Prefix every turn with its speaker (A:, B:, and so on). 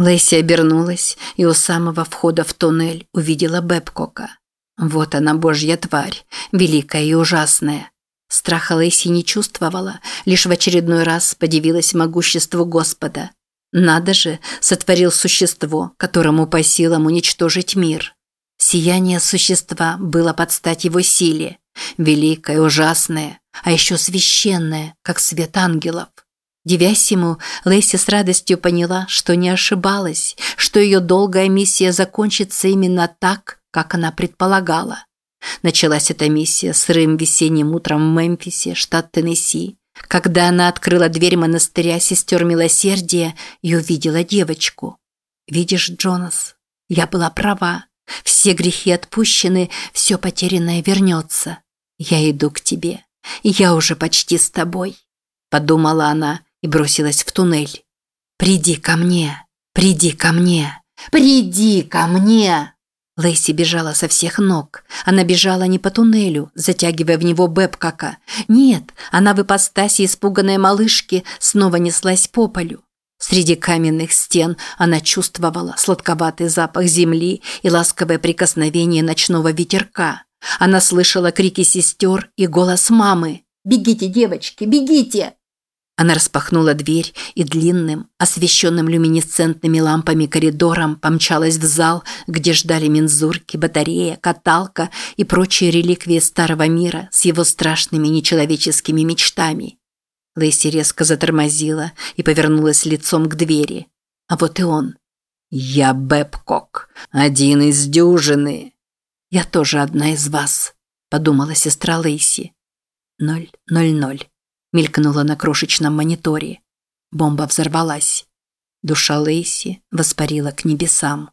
A: Лэйси обернулась и у самого входа в туннель увидела Бэбкока. Вот она, божья тварь, великая и ужасная. Страха Лэйси не чувствовала, лишь в очередной раз подивилась могуществу Господа. Надо же, сотворил существо, которому по силам уничтожить мир. Сияние существа было под стать его силе, великое, ужасное, а еще священное, как свет ангелов. Девясь ему, Лэйси с радостью поняла, что не ошибалась, что ее долгая миссия закончится именно так, как она предполагала. Началась эта миссия сырым весенним утром в Мемфисе, штат Теннесси, когда она открыла дверь монастыря сестер милосердия и увидела девочку. «Видишь, Джонас, я была права. Все грехи отпущены, все потерянное вернется. Я иду к тебе. Я уже почти с тобой», – подумала она и бросилась в туннель. «Приди ко мне! Приди ко мне! Приди ко мне!» Лэйси бежала со всех ног. Она бежала не по туннелю, затягивая в него Бэбкака. Нет, она в ипостаси испуганной малышки снова неслась по полю. Среди каменных стен она чувствовала сладковатый запах земли и ласковое прикосновение ночного ветерка. Она слышала крики сестер и голос мамы. «Бегите, девочки, бегите!» Она распахнула дверь и длинным, освещенным люминесцентными лампами коридором помчалась в зал, где ждали мензурки, батарея, каталка и прочие реликвии старого мира с его страшными нечеловеческими мечтами. Лэйси резко затормозила и повернулась лицом к двери. А вот и он. «Я Бэбкок, один из дюжины». «Я тоже одна из вас», – подумала сестра Лэйси. Ноль, ноль, ноль мелькнула на крошечном мониторе. Бомба взорвалась. Душа Лейси воспарила к небесам.